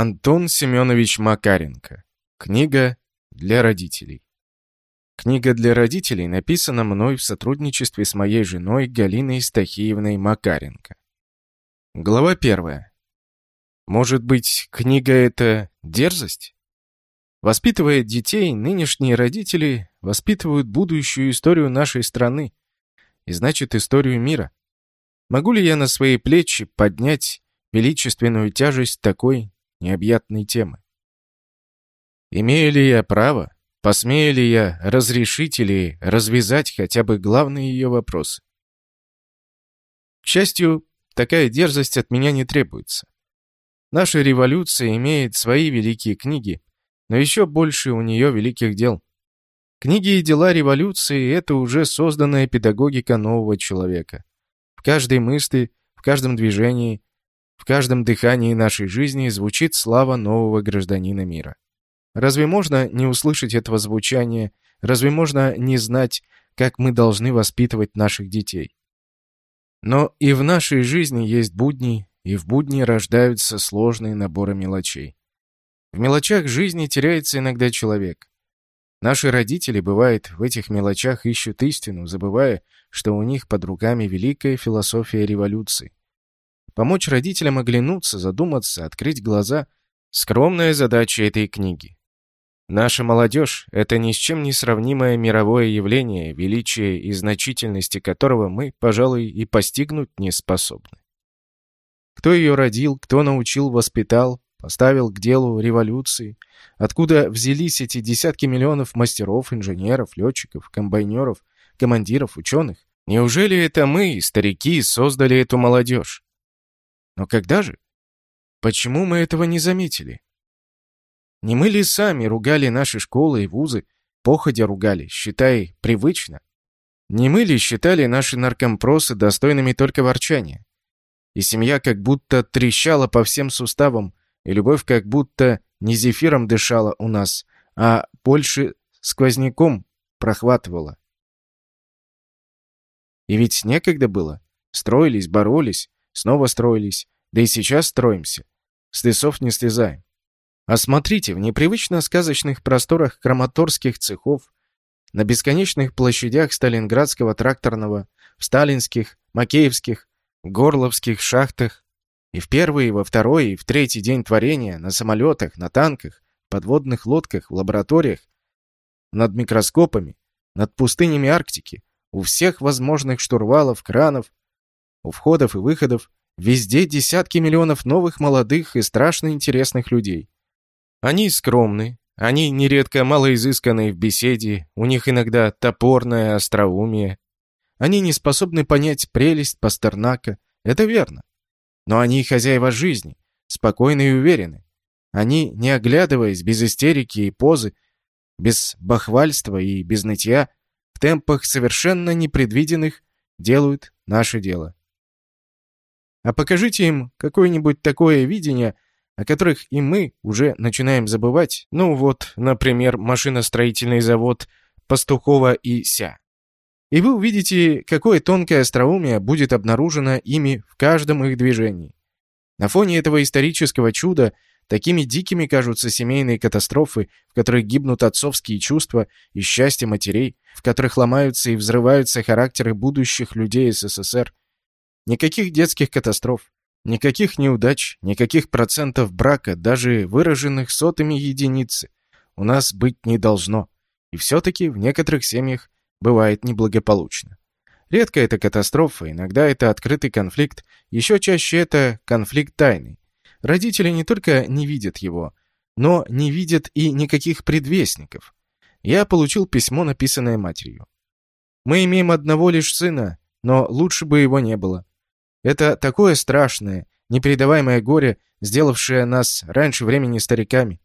Антон Семенович Макаренко. Книга для родителей. Книга для родителей написана мной в сотрудничестве с моей женой Галиной Стахиевной Макаренко. Глава первая. Может быть, книга — это дерзость? Воспитывая детей, нынешние родители воспитывают будущую историю нашей страны, и значит, историю мира. Могу ли я на свои плечи поднять величественную тяжесть такой необъятной темы? Имею ли я право, посмею ли я разрешить или развязать хотя бы главные ее вопросы? К счастью, такая дерзость от меня не требуется. Наша революция имеет свои великие книги, но еще больше у нее великих дел. Книги и дела революции — это уже созданная педагогика нового человека. В каждой мысли, в каждом движении, в каждом дыхании нашей жизни звучит слава нового гражданина мира. Разве можно не услышать этого звучания? Разве можно не знать, как мы должны воспитывать наших детей? Но и в нашей жизни есть будни, и в будни рождаются сложные наборы мелочей. В мелочах жизни теряется иногда человек. Наши родители, бывает, в этих мелочах ищут истину, забывая, что у них под руками великая философия революции. Помочь родителям оглянуться, задуматься, открыть глаза — скромная задача этой книги. Наша молодежь — это ни с чем не сравнимое мировое явление, величие и значительности которого мы, пожалуй, и постигнуть не способны. Кто ее родил, кто научил, воспитал, поставил к делу революции, откуда взялись эти десятки миллионов мастеров, инженеров, летчиков, комбайнеров, командиров, ученых? Неужели это мы, старики, создали эту молодежь? Но когда же? Почему мы этого не заметили? Не мы ли сами ругали наши школы и вузы, походя ругали, считая привычно? Не мы ли считали наши наркомпросы достойными только ворчания? И семья как будто трещала по всем суставам, и любовь как будто не зефиром дышала у нас, а больше сквозняком прохватывала. И ведь некогда было. Строились, боролись, снова строились, да и сейчас строимся. С лесов не слезаем. А смотрите, в непривычно сказочных просторах краматорских цехов, на бесконечных площадях Сталинградского тракторного, в сталинских, макеевских, горловских шахтах, и в первый, и во второй, и в третий день творения, на самолетах, на танках, подводных лодках, в лабораториях, над микроскопами, над пустынями Арктики, у всех возможных штурвалов, кранов, у входов и выходов, везде десятки миллионов новых, молодых и страшно интересных людей. Они скромны, они нередко малоизысканные в беседе, у них иногда топорное остроумие. Они не способны понять прелесть Пастернака, это верно. Но они хозяева жизни, спокойны и уверены. Они, не оглядываясь, без истерики и позы, без бахвальства и без нытья, в темпах совершенно непредвиденных, делают наше дело. А покажите им какое-нибудь такое видение – о которых и мы уже начинаем забывать. Ну вот, например, машиностроительный завод Пастухова и Ся. И вы увидите, какое тонкое остроумие будет обнаружено ими в каждом их движении. На фоне этого исторического чуда такими дикими кажутся семейные катастрофы, в которых гибнут отцовские чувства и счастье матерей, в которых ломаются и взрываются характеры будущих людей СССР. Никаких детских катастроф, Никаких неудач, никаких процентов брака, даже выраженных сотыми единицы, у нас быть не должно. И все-таки в некоторых семьях бывает неблагополучно. Редко это катастрофа, иногда это открытый конфликт, еще чаще это конфликт тайный. Родители не только не видят его, но не видят и никаких предвестников. Я получил письмо, написанное матерью. Мы имеем одного лишь сына, но лучше бы его не было. Это такое страшное, непередаваемое горе, сделавшее нас раньше времени стариками.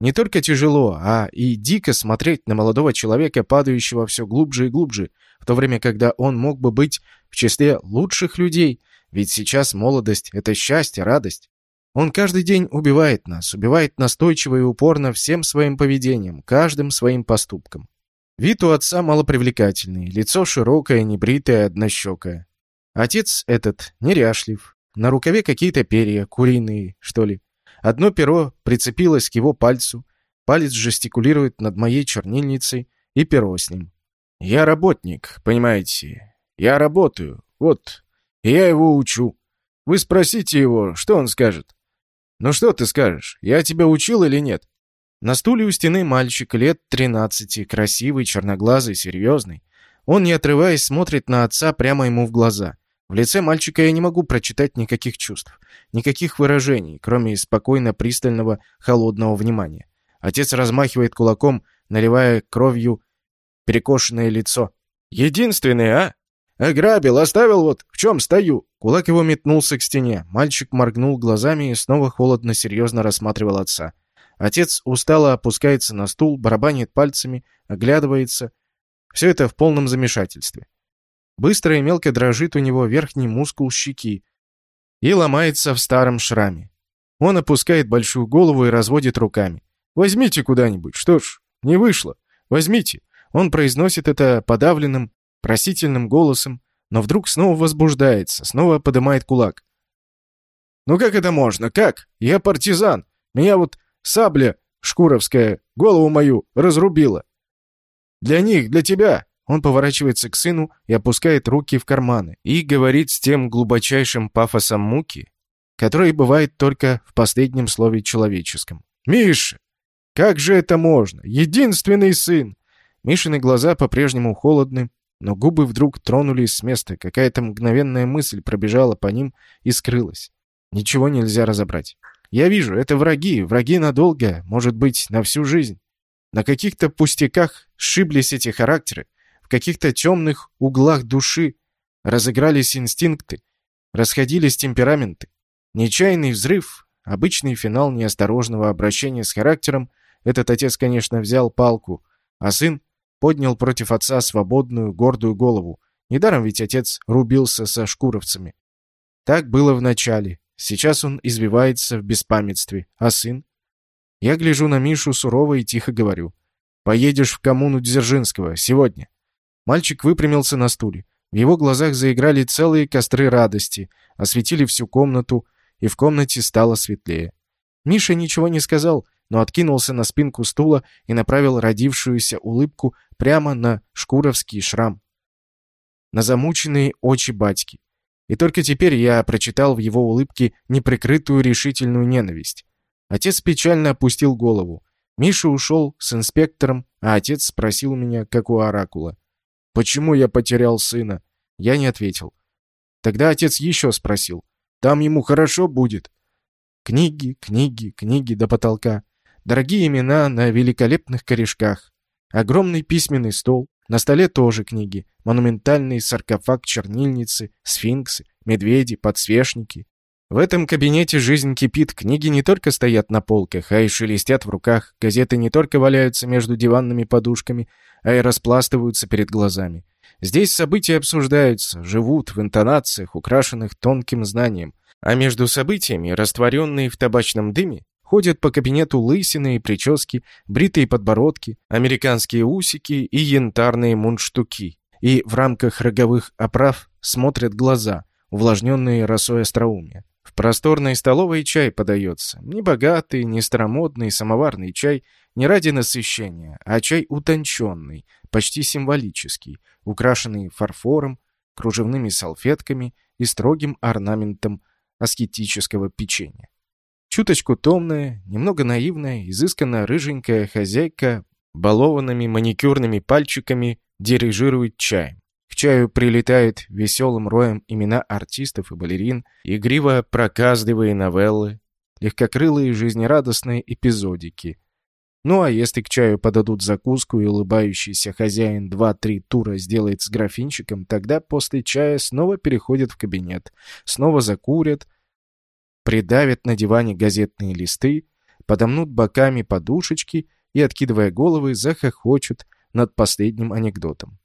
Не только тяжело, а и дико смотреть на молодого человека, падающего все глубже и глубже, в то время, когда он мог бы быть в числе лучших людей, ведь сейчас молодость — это счастье, радость. Он каждый день убивает нас, убивает настойчиво и упорно всем своим поведением, каждым своим поступком. Вид у отца малопривлекательный, лицо широкое, небритое, однощекое. Отец этот неряшлив, на рукаве какие-то перья, куриные, что ли. Одно перо прицепилось к его пальцу, палец жестикулирует над моей чернильницей и перо с ним. «Я работник, понимаете? Я работаю, вот, и я его учу. Вы спросите его, что он скажет?» «Ну что ты скажешь? Я тебя учил или нет?» На стуле у стены мальчик лет тринадцати, красивый, черноглазый, серьезный. Он, не отрываясь, смотрит на отца прямо ему в глаза. В лице мальчика я не могу прочитать никаких чувств, никаких выражений, кроме спокойно пристального, холодного внимания. Отец размахивает кулаком, наливая кровью перекошенное лицо. «Единственный, а? Ограбил, оставил вот, в чем стою?» Кулак его метнулся к стене. Мальчик моргнул глазами и снова холодно-серьезно рассматривал отца. Отец устало опускается на стул, барабанит пальцами, оглядывается. Все это в полном замешательстве. Быстро и мелко дрожит у него верхний мускул щеки и ломается в старом шраме. Он опускает большую голову и разводит руками. «Возьмите куда-нибудь. Что ж, не вышло. Возьмите». Он произносит это подавленным, просительным голосом, но вдруг снова возбуждается, снова поднимает кулак. «Ну как это можно? Как? Я партизан. Меня вот сабля шкуровская голову мою разрубила. Для них, для тебя. Он поворачивается к сыну и опускает руки в карманы и говорит с тем глубочайшим пафосом муки, который бывает только в последнем слове человеческом. «Миша! Как же это можно? Единственный сын!» Мишины глаза по-прежнему холодны, но губы вдруг тронулись с места, какая-то мгновенная мысль пробежала по ним и скрылась. Ничего нельзя разобрать. Я вижу, это враги, враги надолго, может быть, на всю жизнь. На каких-то пустяках сшиблись эти характеры, в каких-то темных углах души разыгрались инстинкты, расходились темпераменты. Нечаянный взрыв, обычный финал неосторожного обращения с характером, этот отец, конечно, взял палку, а сын поднял против отца свободную, гордую голову. Недаром ведь отец рубился со шкуровцами. Так было в начале. Сейчас он извивается в беспамятстве. А сын? Я гляжу на Мишу сурово и тихо говорю. «Поедешь в коммуну Дзержинского. Сегодня». Мальчик выпрямился на стуле. В его глазах заиграли целые костры радости, осветили всю комнату, и в комнате стало светлее. Миша ничего не сказал, но откинулся на спинку стула и направил родившуюся улыбку прямо на шкуровский шрам. На замученные очи батьки. И только теперь я прочитал в его улыбке неприкрытую решительную ненависть. Отец печально опустил голову. Миша ушел с инспектором, а отец спросил меня, как у оракула. Почему я потерял сына? Я не ответил. Тогда отец еще спросил. Там ему хорошо будет? Книги, книги, книги до потолка. Дорогие имена на великолепных корешках. Огромный письменный стол. На столе тоже книги. Монументальный саркофаг чернильницы, сфинксы, медведи, подсвечники. В этом кабинете жизнь кипит, книги не только стоят на полках, а и шелестят в руках, газеты не только валяются между диванными подушками, а и распластываются перед глазами. Здесь события обсуждаются, живут в интонациях, украшенных тонким знанием, а между событиями, растворенные в табачном дыме, ходят по кабинету лысины и прически, бритые подбородки, американские усики и янтарные мундштуки. И в рамках роговых оправ смотрят глаза, увлажненные росой остроумия. В просторной столовой чай подается. Не богатый, не старомодный самоварный чай, не ради насыщения, а чай утонченный, почти символический, украшенный фарфором, кружевными салфетками и строгим орнаментом аскетического печенья. Чуточку томная, немного наивная, изысканно рыженькая хозяйка балованными маникюрными пальчиками дирижирует чаем чаю прилетают веселым роем имена артистов и балерин, игриво проказливые новеллы, легкокрылые жизнерадостные эпизодики. Ну а если к чаю подадут закуску и улыбающийся хозяин два-три тура сделает с графинчиком, тогда после чая снова переходят в кабинет, снова закурят, придавят на диване газетные листы, подомнут боками подушечки и, откидывая головы, захохочут над последним анекдотом.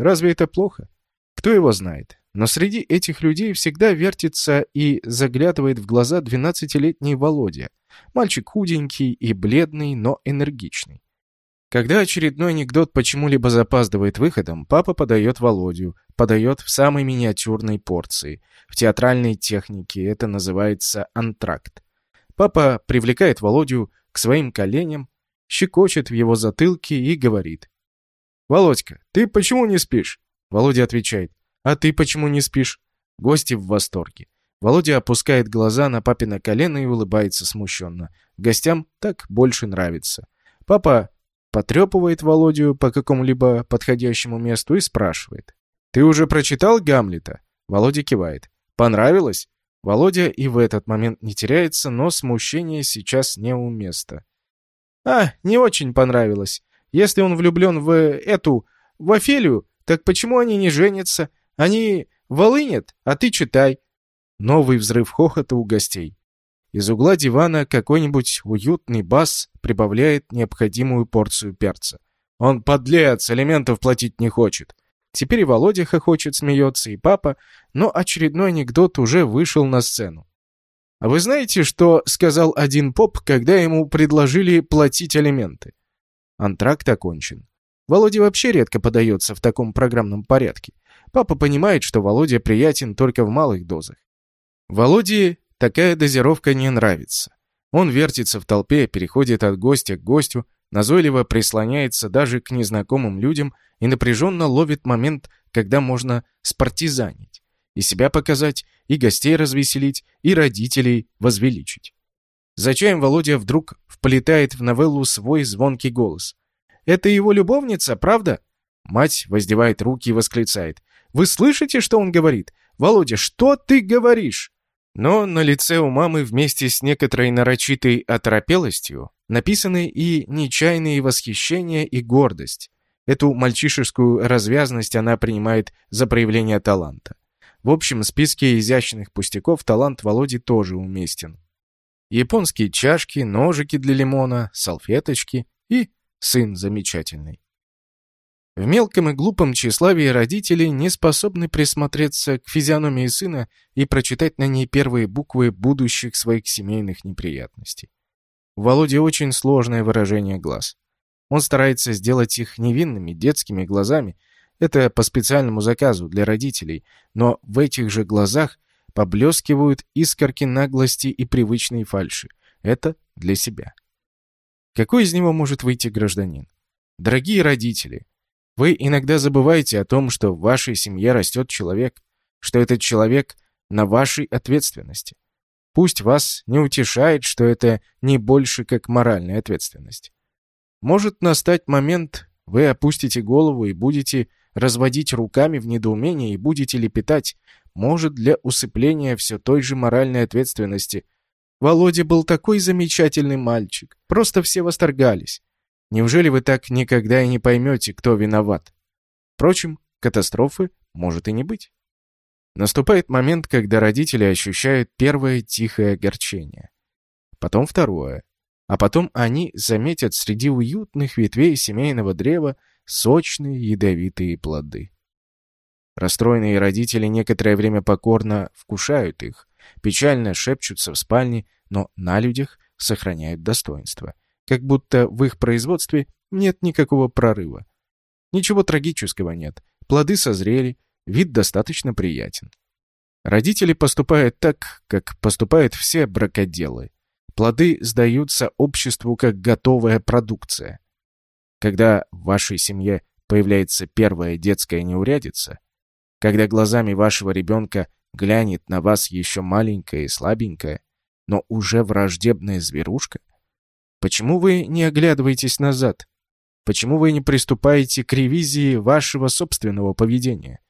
Разве это плохо? Кто его знает? Но среди этих людей всегда вертится и заглядывает в глаза двенадцатилетний Володя. Мальчик худенький и бледный, но энергичный. Когда очередной анекдот почему-либо запаздывает выходом, папа подает Володю, подает в самой миниатюрной порции. В театральной технике это называется антракт. Папа привлекает Володю к своим коленям, щекочет в его затылке и говорит. «Володька, ты почему не спишь?» Володя отвечает. «А ты почему не спишь?» Гости в восторге. Володя опускает глаза на папино колено и улыбается смущенно. Гостям так больше нравится. Папа потрепывает Володю по какому-либо подходящему месту и спрашивает. «Ты уже прочитал Гамлета?» Володя кивает. «Понравилось?» Володя и в этот момент не теряется, но смущение сейчас не у места. «А, не очень понравилось. Если он влюблен в эту, в Офелию, так почему они не женятся? Они волынят, а ты читай». Новый взрыв хохота у гостей. Из угла дивана какой-нибудь уютный бас прибавляет необходимую порцию перца. Он подлец, элементов платить не хочет. Теперь и Володя хохочет, смеется, и папа, но очередной анекдот уже вышел на сцену. А вы знаете, что сказал один поп, когда ему предложили платить алименты? Антракт окончен. Володя вообще редко подается в таком программном порядке. Папа понимает, что Володя приятен только в малых дозах. Володе такая дозировка не нравится. Он вертится в толпе, переходит от гостя к гостю, назойливо прислоняется даже к незнакомым людям и напряженно ловит момент, когда можно спартизанить, и себя показать, и гостей развеселить, и родителей возвеличить. За чаем Володя вдруг вплетает в новеллу свой звонкий голос. Это его любовница, правда?» Мать воздевает руки и восклицает. «Вы слышите, что он говорит? Володя, что ты говоришь?» Но на лице у мамы вместе с некоторой нарочитой оторопелостью написаны и нечаянные восхищение и гордость. Эту мальчишескую развязность она принимает за проявление таланта. В общем списке изящных пустяков талант Володи тоже уместен. Японские чашки, ножики для лимона, салфеточки и сын замечательный. В мелком и глупом тщеславии родители не способны присмотреться к физиономии сына и прочитать на ней первые буквы будущих своих семейных неприятностей. У Володи очень сложное выражение глаз. Он старается сделать их невинными, детскими глазами. Это по специальному заказу для родителей, но в этих же глазах поблескивают искорки наглости и привычной фальши. Это для себя. Какой из него может выйти гражданин? Дорогие родители, вы иногда забываете о том, что в вашей семье растет человек, что этот человек на вашей ответственности. Пусть вас не утешает, что это не больше как моральная ответственность. Может настать момент, вы опустите голову и будете разводить руками в недоумении и будете лепетать, может, для усыпления все той же моральной ответственности – Володя был такой замечательный мальчик. Просто все восторгались. Неужели вы так никогда и не поймете, кто виноват? Впрочем, катастрофы может и не быть. Наступает момент, когда родители ощущают первое тихое огорчение. Потом второе. А потом они заметят среди уютных ветвей семейного древа сочные ядовитые плоды. Расстроенные родители некоторое время покорно вкушают их, печально шепчутся в спальне, но на людях сохраняют достоинство. Как будто в их производстве нет никакого прорыва. Ничего трагического нет. Плоды созрели, вид достаточно приятен. Родители поступают так, как поступают все бракоделы. Плоды сдаются обществу как готовая продукция. Когда в вашей семье появляется первая детская неурядица, когда глазами вашего ребенка глянет на вас еще маленькая и слабенькая, но уже враждебная зверушка? Почему вы не оглядываетесь назад? Почему вы не приступаете к ревизии вашего собственного поведения?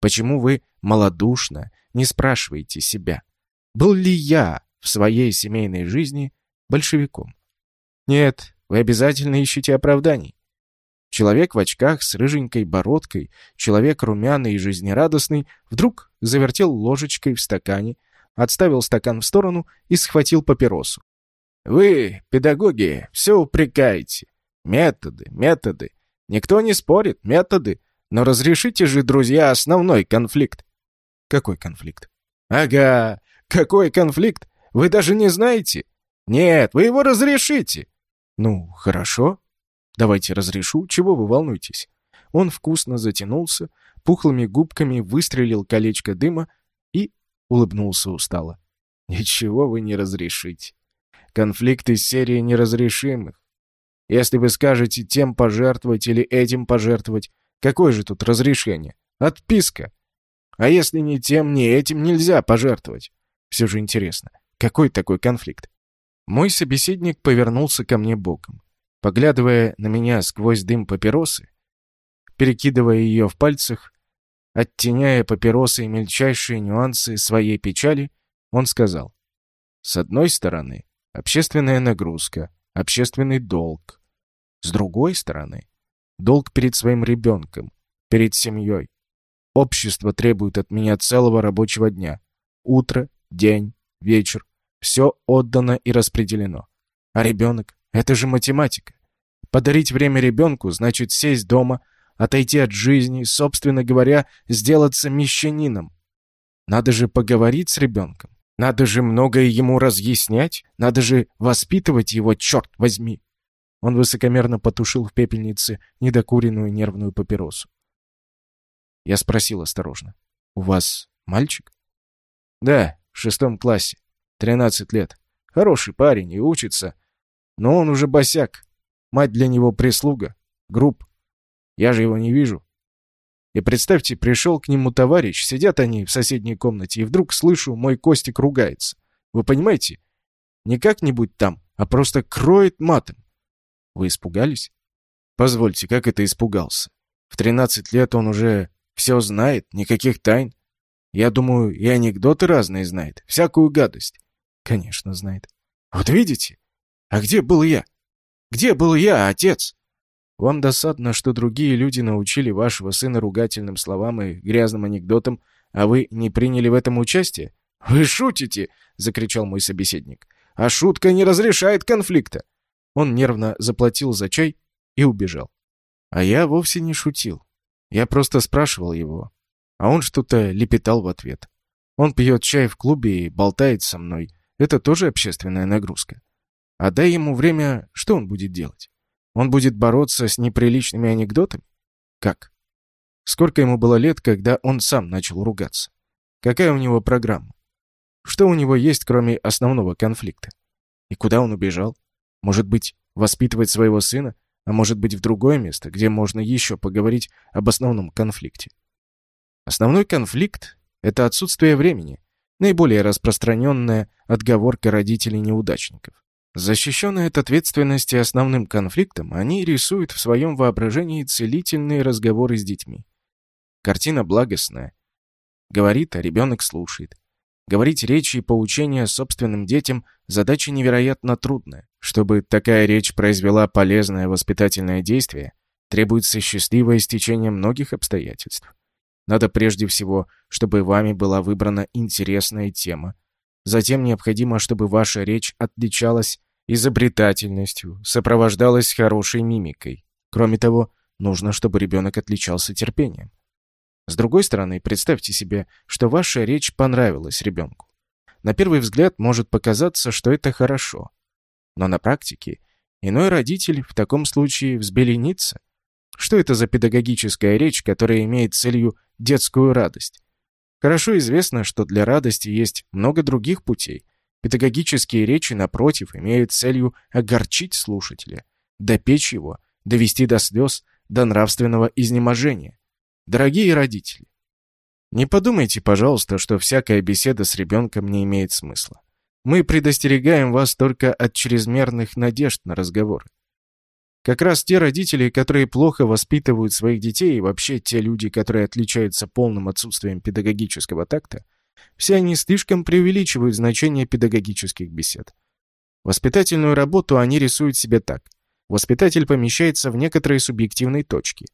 Почему вы малодушно не спрашиваете себя, был ли я в своей семейной жизни большевиком? Нет, вы обязательно ищете оправданий. Человек в очках с рыженькой бородкой, человек румяный и жизнерадостный, вдруг завертел ложечкой в стакане, отставил стакан в сторону и схватил папиросу. «Вы, педагоги, все упрекаете. Методы, методы. Никто не спорит, методы. Но разрешите же, друзья, основной конфликт». «Какой конфликт?» «Ага, какой конфликт? Вы даже не знаете?» «Нет, вы его разрешите». «Ну, хорошо», Давайте разрешу, чего вы волнуетесь?» Он вкусно затянулся, пухлыми губками выстрелил колечко дыма и улыбнулся устало. «Ничего вы не разрешите. конфликт из серии неразрешимых. Если вы скажете тем пожертвовать или этим пожертвовать, какое же тут разрешение? Отписка. А если ни тем, ни этим нельзя пожертвовать? Все же интересно, какой такой конфликт? Мой собеседник повернулся ко мне боком. Поглядывая на меня сквозь дым папиросы, перекидывая ее в пальцах, оттеняя папиросы и мельчайшие нюансы своей печали, он сказал, «С одной стороны, общественная нагрузка, общественный долг. С другой стороны, долг перед своим ребенком, перед семьей. Общество требует от меня целого рабочего дня. Утро, день, вечер. Все отдано и распределено. А ребенок? Это же математика. Подарить время ребенку значит сесть дома, отойти от жизни, собственно говоря, сделаться мещанином. Надо же поговорить с ребенком. Надо же многое ему разъяснять. Надо же воспитывать его, черт возьми. Он высокомерно потушил в пепельнице недокуренную нервную папиросу. Я спросил осторожно. «У вас мальчик?» «Да, в шестом классе. Тринадцать лет. Хороший парень и учится. Но он уже босяк. Мать для него прислуга. Групп. Я же его не вижу. И представьте, пришел к нему товарищ, сидят они в соседней комнате, и вдруг слышу, мой Костик ругается. Вы понимаете? Не как-нибудь там, а просто кроет матом. Вы испугались? Позвольте, как это испугался? В 13 лет он уже все знает, никаких тайн. Я думаю, и анекдоты разные знает, всякую гадость. Конечно, знает. Вот видите? А где был я? Где был я, отец? Вам досадно, что другие люди научили вашего сына ругательным словам и грязным анекдотам, а вы не приняли в этом участие? Вы шутите, закричал мой собеседник. А шутка не разрешает конфликта. Он нервно заплатил за чай и убежал. А я вовсе не шутил. Я просто спрашивал его, а он что-то лепетал в ответ. Он пьет чай в клубе и болтает со мной. Это тоже общественная нагрузка. А дай ему время, что он будет делать? Он будет бороться с неприличными анекдотами? Как? Сколько ему было лет, когда он сам начал ругаться? Какая у него программа? Что у него есть, кроме основного конфликта? И куда он убежал? Может быть, воспитывать своего сына? А может быть, в другое место, где можно еще поговорить об основном конфликте? Основной конфликт — это отсутствие времени, наиболее распространенная отговорка родителей-неудачников. Защищенные от ответственности основным конфликтом, они рисуют в своем воображении целительные разговоры с детьми. Картина благостная. Говорит, а ребенок слушает. Говорить речи и поучения собственным детям – задача невероятно трудная. Чтобы такая речь произвела полезное воспитательное действие, требуется счастливое стечение многих обстоятельств. Надо прежде всего, чтобы вами была выбрана интересная тема. Затем необходимо, чтобы ваша речь отличалась изобретательностью, сопровождалась хорошей мимикой. Кроме того, нужно, чтобы ребенок отличался терпением. С другой стороны, представьте себе, что ваша речь понравилась ребенку. На первый взгляд может показаться, что это хорошо. Но на практике иной родитель в таком случае взбеленится. Что это за педагогическая речь, которая имеет целью детскую радость? Хорошо известно, что для радости есть много других путей – Педагогические речи, напротив, имеют целью огорчить слушателя, допечь его, довести до слез, до нравственного изнеможения. Дорогие родители, не подумайте, пожалуйста, что всякая беседа с ребенком не имеет смысла. Мы предостерегаем вас только от чрезмерных надежд на разговоры. Как раз те родители, которые плохо воспитывают своих детей, и вообще те люди, которые отличаются полным отсутствием педагогического такта, все они слишком преувеличивают значение педагогических бесед. Воспитательную работу они рисуют себе так. Воспитатель помещается в некоторые субъективные точки.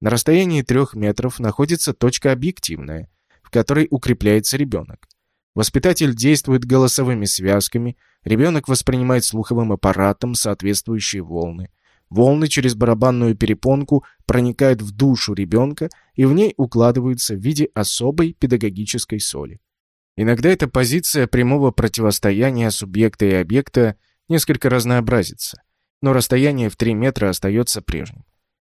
На расстоянии трех метров находится точка объективная, в которой укрепляется ребенок. Воспитатель действует голосовыми связками, ребенок воспринимает слуховым аппаратом соответствующие волны. Волны через барабанную перепонку проникают в душу ребенка и в ней укладываются в виде особой педагогической соли. Иногда эта позиция прямого противостояния субъекта и объекта несколько разнообразится, но расстояние в 3 метра остается прежним.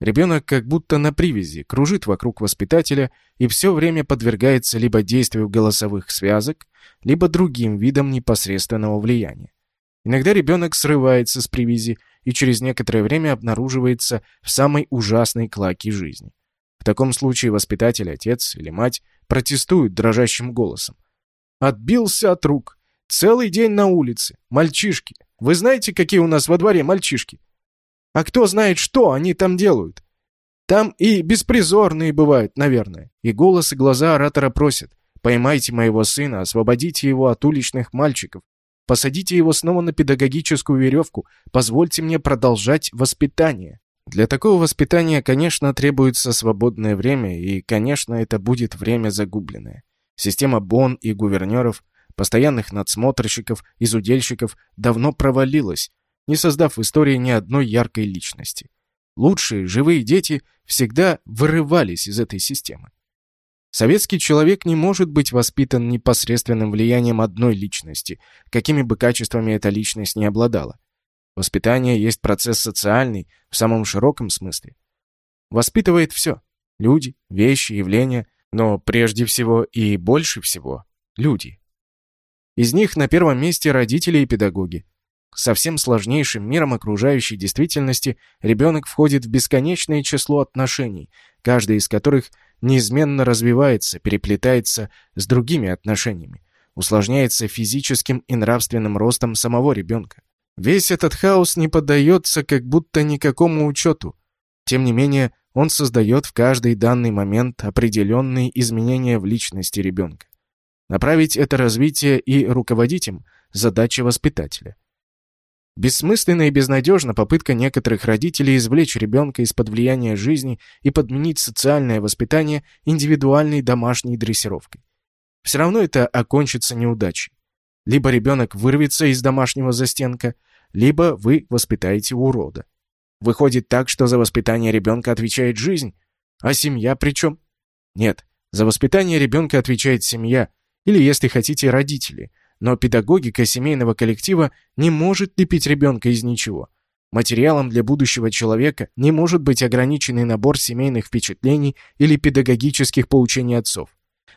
Ребенок как будто на привязи, кружит вокруг воспитателя и все время подвергается либо действию голосовых связок, либо другим видам непосредственного влияния. Иногда ребенок срывается с привязи и через некоторое время обнаруживается в самой ужасной клаке жизни. В таком случае воспитатель, отец или мать протестуют дрожащим голосом. «Отбился от рук! Целый день на улице! Мальчишки! Вы знаете, какие у нас во дворе мальчишки? А кто знает, что они там делают? Там и беспризорные бывают, наверное». И голос и глаза оратора просят. «Поймайте моего сына, освободите его от уличных мальчиков, Посадите его снова на педагогическую веревку. Позвольте мне продолжать воспитание. Для такого воспитания, конечно, требуется свободное время, и, конечно, это будет время загубленное. Система БОН и гувернеров, постоянных надсмотрщиков, изудельщиков давно провалилась, не создав в истории ни одной яркой личности. Лучшие, живые дети всегда вырывались из этой системы. Советский человек не может быть воспитан непосредственным влиянием одной личности, какими бы качествами эта личность не обладала. Воспитание есть процесс социальный в самом широком смысле. Воспитывает все – люди, вещи, явления, но прежде всего и больше всего – люди. Из них на первом месте родители и педагоги. Со всем сложнейшим миром окружающей действительности ребенок входит в бесконечное число отношений, каждый из которых – неизменно развивается, переплетается с другими отношениями, усложняется физическим и нравственным ростом самого ребенка. Весь этот хаос не поддается как будто никакому учету. Тем не менее, он создает в каждый данный момент определенные изменения в личности ребенка. Направить это развитие и руководить им – задача воспитателя. Бессмысленна и безнадежна попытка некоторых родителей извлечь ребенка из-под влияния жизни и подменить социальное воспитание индивидуальной домашней дрессировкой. Все равно это окончится неудачей. Либо ребенок вырвется из домашнего застенка, либо вы воспитаете урода. Выходит так, что за воспитание ребенка отвечает жизнь, а семья при чем? Нет, за воспитание ребенка отвечает семья, или, если хотите, родители – но педагогика семейного коллектива не может лепить ребенка из ничего. Материалом для будущего человека не может быть ограниченный набор семейных впечатлений или педагогических поучений отцов.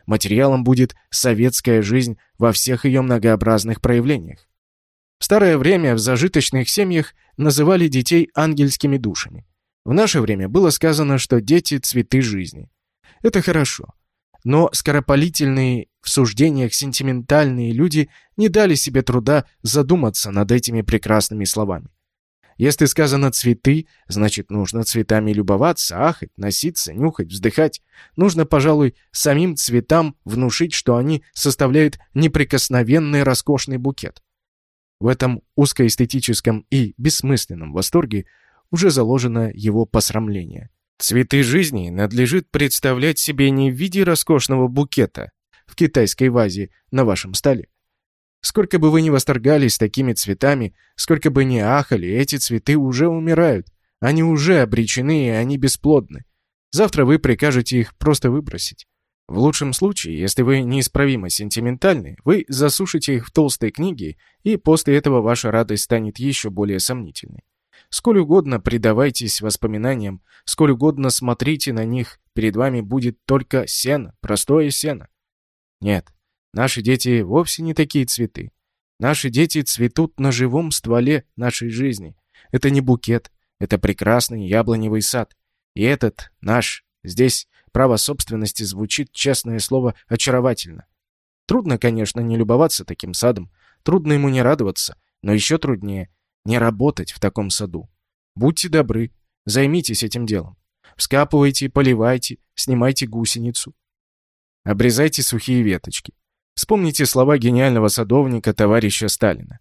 Материалом будет советская жизнь во всех ее многообразных проявлениях. В старое время в зажиточных семьях называли детей ангельскими душами. В наше время было сказано, что дети – цветы жизни. Это хорошо. Но скоропалительные в суждениях сентиментальные люди не дали себе труда задуматься над этими прекрасными словами. Если сказано «цветы», значит, нужно цветами любоваться, ахать, носиться, нюхать, вздыхать. Нужно, пожалуй, самим цветам внушить, что они составляют неприкосновенный роскошный букет. В этом узкоэстетическом и бессмысленном восторге уже заложено его посрамление. Цветы жизни надлежит представлять себе не в виде роскошного букета в китайской вазе на вашем столе. Сколько бы вы ни восторгались такими цветами, сколько бы ни ахали, эти цветы уже умирают. Они уже обречены, и они бесплодны. Завтра вы прикажете их просто выбросить. В лучшем случае, если вы неисправимо сентиментальны, вы засушите их в толстой книге, и после этого ваша радость станет еще более сомнительной. Сколь угодно предавайтесь воспоминаниям, сколь угодно смотрите на них, перед вами будет только сено, простое сено. Нет, наши дети вовсе не такие цветы. Наши дети цветут на живом стволе нашей жизни. Это не букет, это прекрасный яблоневый сад. И этот, наш, здесь право собственности звучит, честное слово, очаровательно. Трудно, конечно, не любоваться таким садом, трудно ему не радоваться, но еще труднее не работать в таком саду. Будьте добры, займитесь этим делом. Вскапывайте, поливайте, снимайте гусеницу. Обрезайте сухие веточки. Вспомните слова гениального садовника товарища Сталина.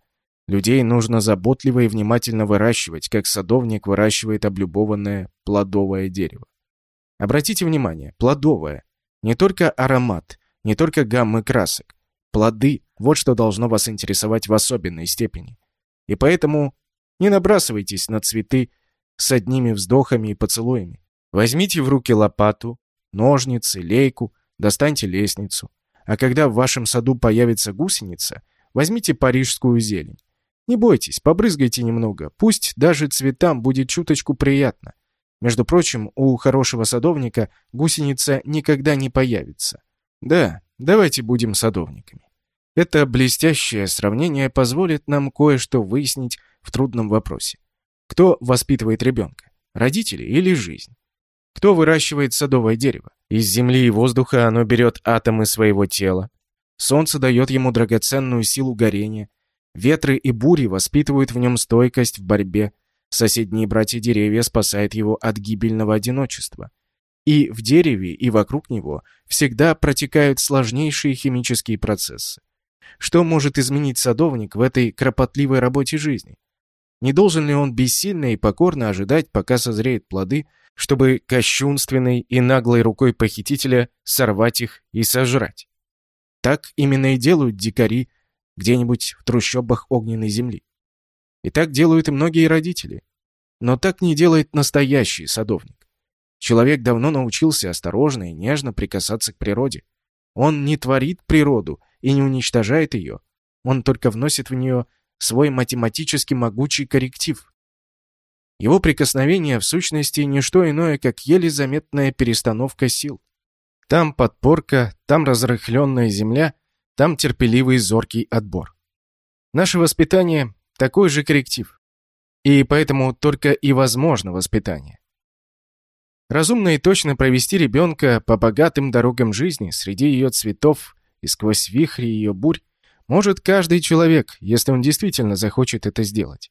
Людей нужно заботливо и внимательно выращивать, как садовник выращивает облюбованное плодовое дерево. Обратите внимание, плодовое. Не только аромат, не только гаммы красок. Плоды – вот что должно вас интересовать в особенной степени. И поэтому не набрасывайтесь на цветы с одними вздохами и поцелуями. Возьмите в руки лопату, ножницы, лейку, достаньте лестницу. А когда в вашем саду появится гусеница, возьмите парижскую зелень. Не бойтесь, побрызгайте немного, пусть даже цветам будет чуточку приятно. Между прочим, у хорошего садовника гусеница никогда не появится. Да, давайте будем садовниками. Это блестящее сравнение позволит нам кое-что выяснить в трудном вопросе. Кто воспитывает ребенка? Родители или жизнь? Кто выращивает садовое дерево? Из земли и воздуха оно берет атомы своего тела. Солнце дает ему драгоценную силу горения. Ветры и бури воспитывают в нем стойкость в борьбе. Соседние братья-деревья спасают его от гибельного одиночества. И в дереве, и вокруг него всегда протекают сложнейшие химические процессы. Что может изменить садовник в этой кропотливой работе жизни? Не должен ли он бессильно и покорно ожидать, пока созреют плоды, чтобы кощунственной и наглой рукой похитителя сорвать их и сожрать? Так именно и делают дикари где-нибудь в трущобах огненной земли. И так делают и многие родители. Но так не делает настоящий садовник. Человек давно научился осторожно и нежно прикасаться к природе. Он не творит природу и не уничтожает ее. Он только вносит в нее свой математически могучий корректив. Его прикосновение в сущности не что иное, как еле заметная перестановка сил. Там подпорка, там разрыхленная земля, там терпеливый зоркий отбор. Наше воспитание – такой же корректив. И поэтому только и возможно воспитание. Разумно и точно провести ребенка по богатым дорогам жизни среди ее цветов и сквозь вихри ее бурь может каждый человек, если он действительно захочет это сделать.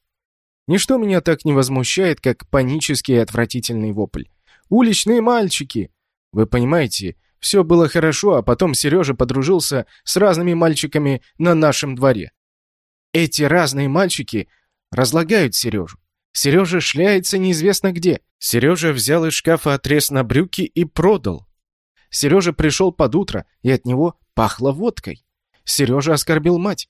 Ничто меня так не возмущает, как панический и отвратительный вопль. «Уличные мальчики!» Вы понимаете, все было хорошо, а потом Сережа подружился с разными мальчиками на нашем дворе. Эти разные мальчики разлагают Сережу. Сережа шляется неизвестно где. Сережа взял из шкафа отрез на брюки и продал. Сережа пришел под утро, и от него пахло водкой. Сережа оскорбил мать.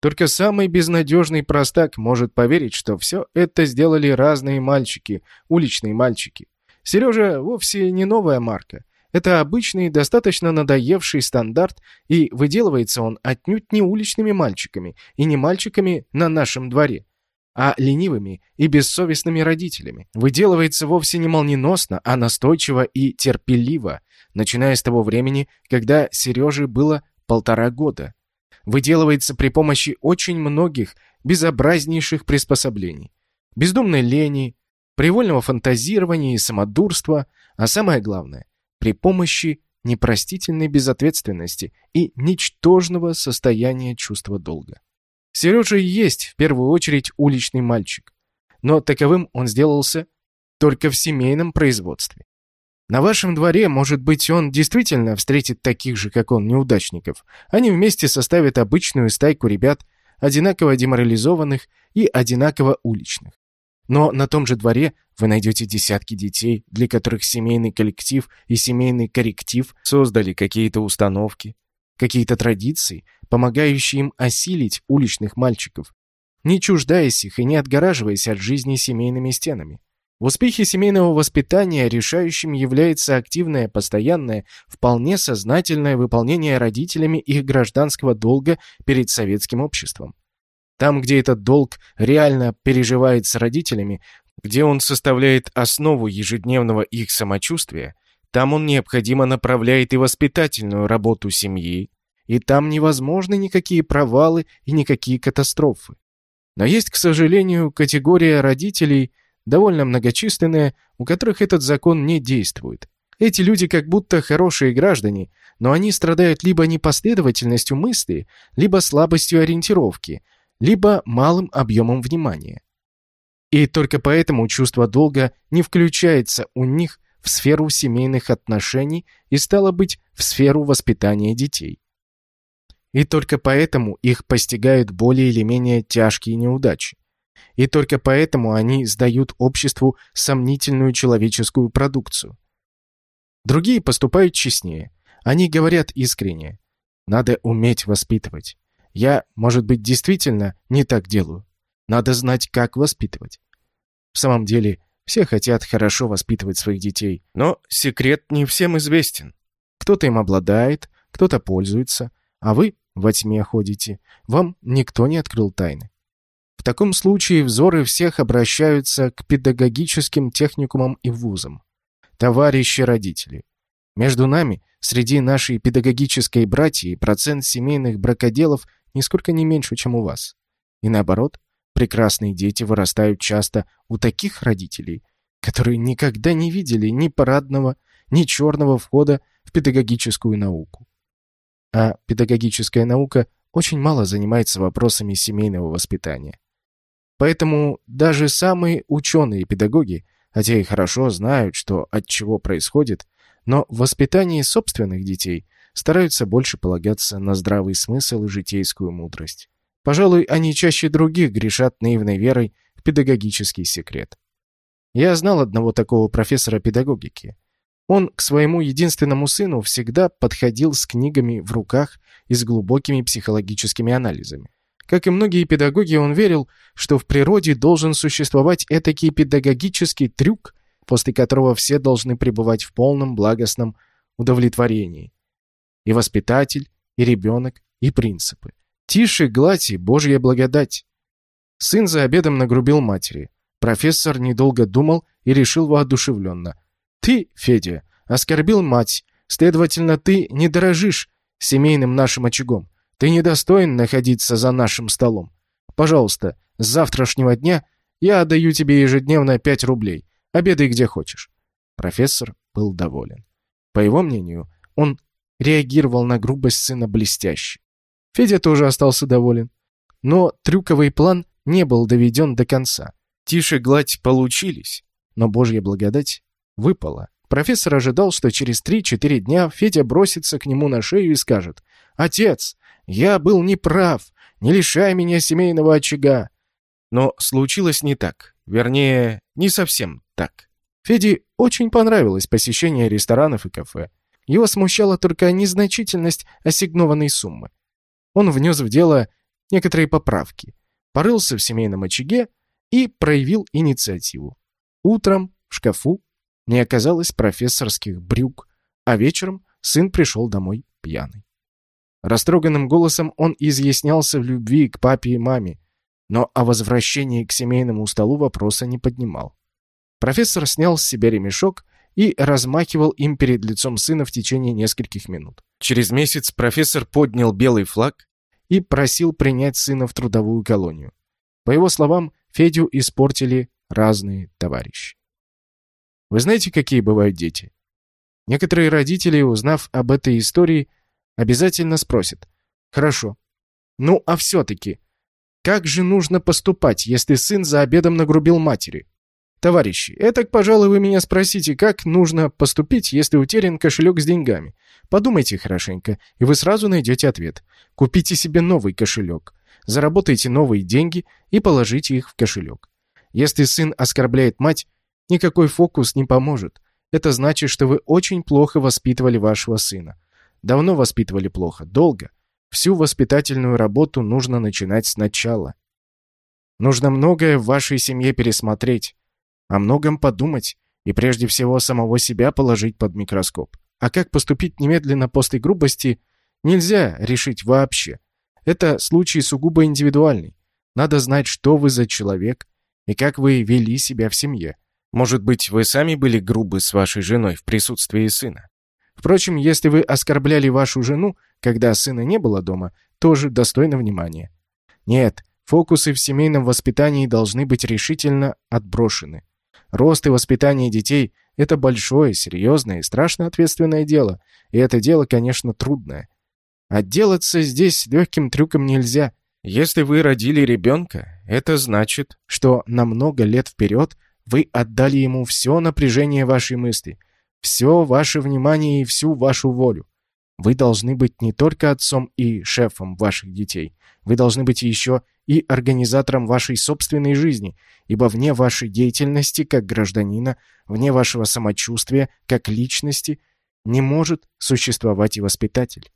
Только самый безнадежный простак может поверить, что все это сделали разные мальчики, уличные мальчики. Сережа вовсе не новая марка. Это обычный, достаточно надоевший стандарт, и выделывается он отнюдь не уличными мальчиками и не мальчиками на нашем дворе, а ленивыми и бессовестными родителями. Выделывается вовсе не молниеносно, а настойчиво и терпеливо, начиная с того времени, когда Сереже было полтора года. Выделывается при помощи очень многих безобразнейших приспособлений. Бездумной лени, привольного фантазирования и самодурства, а самое главное, при помощи непростительной безответственности и ничтожного состояния чувства долга. Сережа и есть, в первую очередь, уличный мальчик. Но таковым он сделался только в семейном производстве. На вашем дворе, может быть, он действительно встретит таких же, как он, неудачников. Они вместе составят обычную стайку ребят, одинаково деморализованных и одинаково уличных. Но на том же дворе вы найдете десятки детей, для которых семейный коллектив и семейный корректив создали какие-то установки, какие-то традиции, помогающие им осилить уличных мальчиков, не чуждаясь их и не отгораживаясь от жизни семейными стенами. В успехе семейного воспитания решающим является активное, постоянное, вполне сознательное выполнение родителями их гражданского долга перед советским обществом. Там, где этот долг реально переживается родителями, где он составляет основу ежедневного их самочувствия, там он необходимо направляет и воспитательную работу семьи, и там невозможны никакие провалы и никакие катастрофы. Но есть, к сожалению, категория родителей, довольно многочисленная, у которых этот закон не действует. Эти люди как будто хорошие граждане, но они страдают либо непоследовательностью мысли, либо слабостью ориентировки, либо малым объемом внимания. И только поэтому чувство долга не включается у них в сферу семейных отношений и стало быть в сферу воспитания детей. И только поэтому их постигают более или менее тяжкие неудачи. И только поэтому они сдают обществу сомнительную человеческую продукцию. Другие поступают честнее. Они говорят искренне. Надо уметь воспитывать. Я, может быть, действительно не так делаю. Надо знать, как воспитывать. В самом деле, все хотят хорошо воспитывать своих детей, но секрет не всем известен. Кто-то им обладает, кто-то пользуется, а вы во тьме ходите. Вам никто не открыл тайны. Таком случае взоры всех обращаются к педагогическим техникумам и вузам. Товарищи родители, Между нами, среди нашей педагогической братьи, процент семейных бракоделов нисколько не меньше, чем у вас. И наоборот, прекрасные дети вырастают часто у таких родителей, которые никогда не видели ни парадного, ни черного входа в педагогическую науку. А педагогическая наука очень мало занимается вопросами семейного воспитания. Поэтому даже самые ученые педагоги, хотя и хорошо знают, что от чего происходит, но в воспитании собственных детей стараются больше полагаться на здравый смысл и житейскую мудрость. Пожалуй, они чаще других грешат наивной верой в педагогический секрет. Я знал одного такого профессора педагогики. Он к своему единственному сыну всегда подходил с книгами в руках и с глубокими психологическими анализами. Как и многие педагоги, он верил, что в природе должен существовать этакий педагогический трюк, после которого все должны пребывать в полном благостном удовлетворении. И воспитатель, и ребенок, и принципы. Тише, гладь и Божья благодать. Сын за обедом нагрубил матери. Профессор недолго думал и решил воодушевленно. «Ты, Федя, оскорбил мать, следовательно, ты не дорожишь семейным нашим очагом. Ты недостоин находиться за нашим столом. Пожалуйста, с завтрашнего дня я отдаю тебе ежедневно 5 рублей. Обедай где хочешь». Профессор был доволен. По его мнению, он реагировал на грубость сына блестяще. Федя тоже остался доволен. Но трюковый план не был доведен до конца. Тише гладь получились, но божья благодать выпала. Профессор ожидал, что через 3-4 дня Федя бросится к нему на шею и скажет «Отец, я был неправ, не лишай меня семейного очага». Но случилось не так. Вернее, не совсем так. Феде очень понравилось посещение ресторанов и кафе. Его смущала только незначительность ассигнованной суммы. Он внес в дело некоторые поправки, порылся в семейном очаге и проявил инициативу. Утром в шкафу не оказалось профессорских брюк, а вечером сын пришел домой пьяный. Растроганным голосом он изъяснялся в любви к папе и маме, но о возвращении к семейному столу вопроса не поднимал. Профессор снял с себя ремешок и размахивал им перед лицом сына в течение нескольких минут. Через месяц профессор поднял белый флаг и просил принять сына в трудовую колонию. По его словам, Федю испортили разные товарищи. Вы знаете, какие бывают дети? Некоторые родители, узнав об этой истории, обязательно спросят. Хорошо. Ну, а все-таки, как же нужно поступать, если сын за обедом нагрубил матери? Товарищи, это, пожалуй, вы меня спросите, как нужно поступить, если утерян кошелек с деньгами. Подумайте хорошенько, и вы сразу найдете ответ. Купите себе новый кошелек, заработайте новые деньги и положите их в кошелек. Если сын оскорбляет мать, никакой фокус не поможет. Это значит, что вы очень плохо воспитывали вашего сына. Давно воспитывали плохо, долго. Всю воспитательную работу нужно начинать сначала. Нужно многое в вашей семье пересмотреть, о многом подумать и прежде всего самого себя положить под микроскоп. А как поступить немедленно после грубости, нельзя решить вообще. Это случай сугубо индивидуальный. Надо знать, что вы за человек и как вы вели себя в семье. Может быть, вы сами были грубы с вашей женой в присутствии сына? Впрочем, если вы оскорбляли вашу жену, когда сына не было дома, тоже достойно внимания. Нет, фокусы в семейном воспитании должны быть решительно отброшены. Рост и воспитание детей – это большое, серьезное и страшно ответственное дело. И это дело, конечно, трудное. Отделаться здесь легким трюком нельзя. Если вы родили ребенка, это значит, что на много лет вперед вы отдали ему все напряжение вашей мысли – все ваше внимание и всю вашу волю. Вы должны быть не только отцом и шефом ваших детей, вы должны быть еще и организатором вашей собственной жизни, ибо вне вашей деятельности как гражданина, вне вашего самочувствия как личности не может существовать и воспитатель.